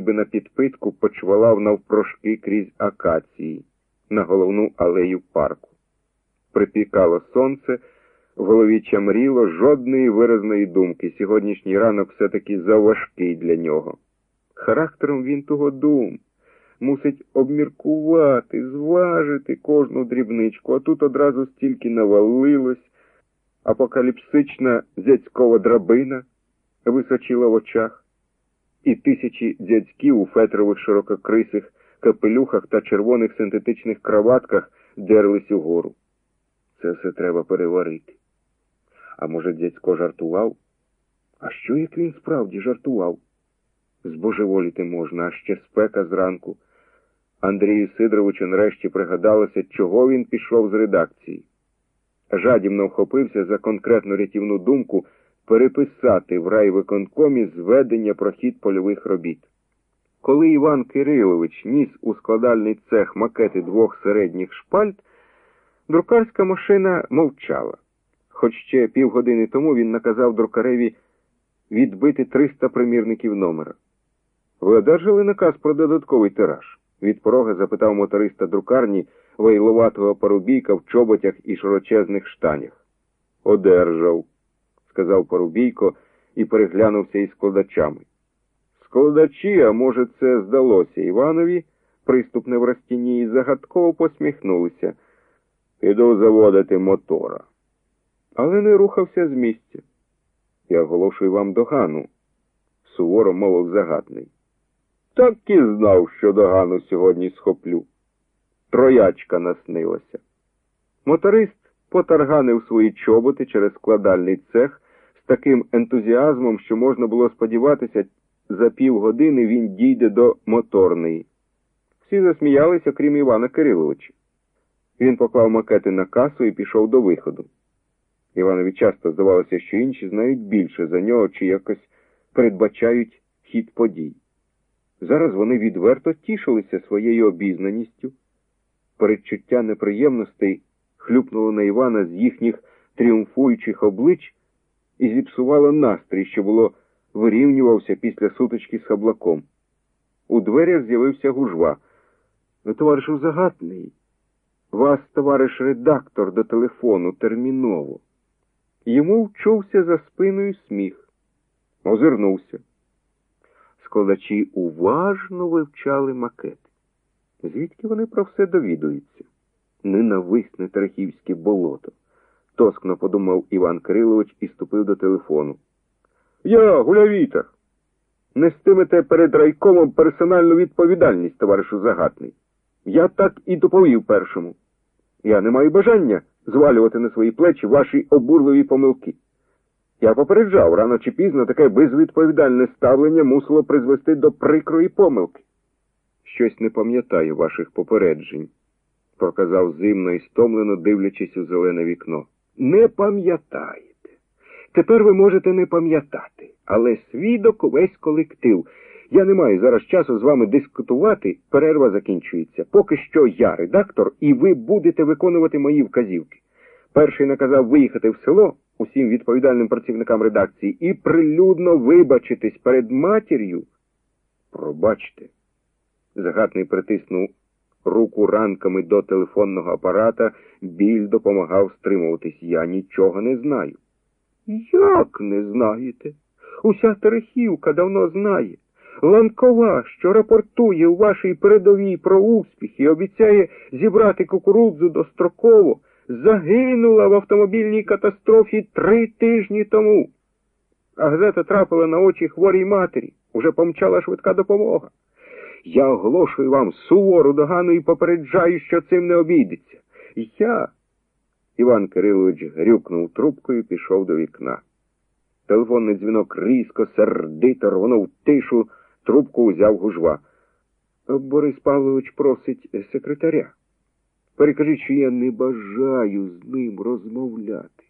ніби на підпитку почвалав навпрошки крізь акації на головну алею парку. Припікало сонце, в голові чамріло жодної виразної думки. Сьогоднішній ранок все-таки заважкий для нього. Характером він того дум. Мусить обміркувати, зважити кожну дрібничку, а тут одразу стільки навалилось, апокаліпсична зяцькова драбина височила в очах, і тисячі дядьків у фетрових ширококрисих капелюхах та червоних синтетичних краватках дерлись угору. Це все треба переварити. А може, дядько жартував? А що, як він справді жартував? Збожеволіти можна, а ще спека зранку. Андрію Сидоровичу нарешті пригадалося, чого він пішов з редакції. Жадібно вхопився за конкретну рятівну думку переписати в райвиконкомі зведення про хід польових робіт. Коли Іван Кирилович ніс у складальний цех макети двох середніх шпальт, друкарська машина мовчала. Хоч ще півгодини тому він наказав друкареві відбити 300 примірників номера. Ви одержали наказ про додатковий тираж? Від порога запитав моториста друкарні вейловатого парубійка в чоботях і широчезних штанях. Одержав, сказав парубійко і переглянувся із складачами. Складачі, а може, це здалося Іванові, приступ неврастіні, і загадково посміхнулися. Піду заводити мотора. Але не рухався з місця. Я оголошую вам догану, суворо мовив загадний. Так і знав, що догану сьогодні схоплю. Троячка наснилася. Моторист потарганив свої чоботи через складальний цех з таким ентузіазмом, що можна було сподіватися, за півгодини він дійде до моторної. Всі засміялися, крім Івана Кириловича. Він поклав макети на касу і пішов до виходу. Іванові часто здавалося, що інші знають більше за нього чи якось передбачають хід подій. Зараз вони відверто тішилися своєю обізнаністю. Передчуття неприємностей хлюпнуло на Івана з їхніх тріумфуючих облич і зіпсувало настрій, що було вирівнювався після сутички з хаблаком. У дверях з'явився гужва. «Ну, Товаришу загатний, вас, товариш редактор, до телефону терміново. Йому вчувся за спиною сміх. Озирнувся. Складачі уважно вивчали макети. Звідки вони про все довідуються? Ненависне Терехівське болото. Тоскно подумав Іван Кирилович і ступив до телефону. Я, гулявітер. Нестимете перед райкомом персональну відповідальність, товаришу загатний. Я так і доповів першому. Я не маю бажання звалювати на свої плечі ваші обурливі помилки. Я попереджав, рано чи пізно таке безвідповідальне ставлення мусило призвести до прикрої помилки. Щось не пам'ятаю ваших попереджень, проказав зимно і стомлено, дивлячись у зелене вікно. Не пам'ятаєте. Тепер ви можете не пам'ятати, але свідок увесь колектив. Я не маю зараз часу з вами дискутувати, перерва закінчується. Поки що я редактор, і ви будете виконувати мої вказівки. Перший наказав виїхати в село усім відповідальним працівникам редакції і прилюдно вибачитись перед матір'ю. Пробачте. Загатний притиснув руку ранками до телефонного апарата, біль допомагав стримуватись. Я нічого не знаю. Як не знаєте? Уся Терехівка давно знає. Ланкова, що рапортує у вашій передовій про успіх і обіцяє зібрати кукурудзу достроково, загинула в автомобільній катастрофі три тижні тому. А газета трапила на очі хворій матері. Уже помчала швидка допомога. Я оголошую вам сувору догану і попереджаю, що цим не обійдеться. Я. Іван Кирилович грюкнув трубкою і пішов до вікна. Телефонний дзвінок різко, сердито рвонув тишу, трубку узяв гужва. Борис Павлович просить секретаря. Перекажіть, що я не бажаю з ним розмовляти.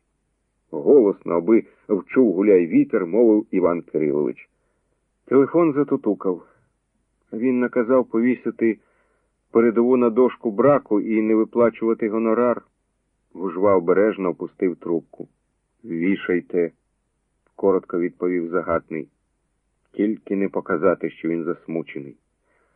Голосно, аби вчув гуляй вітер, мовив Іван Кирилович. Телефон затутукав. Він наказав повісити передову на дошку браку і не виплачувати гонорар. Гужва обережно опустив трубку. Вішайте, коротко відповів загатний. Тільки не показати, що він засмучений.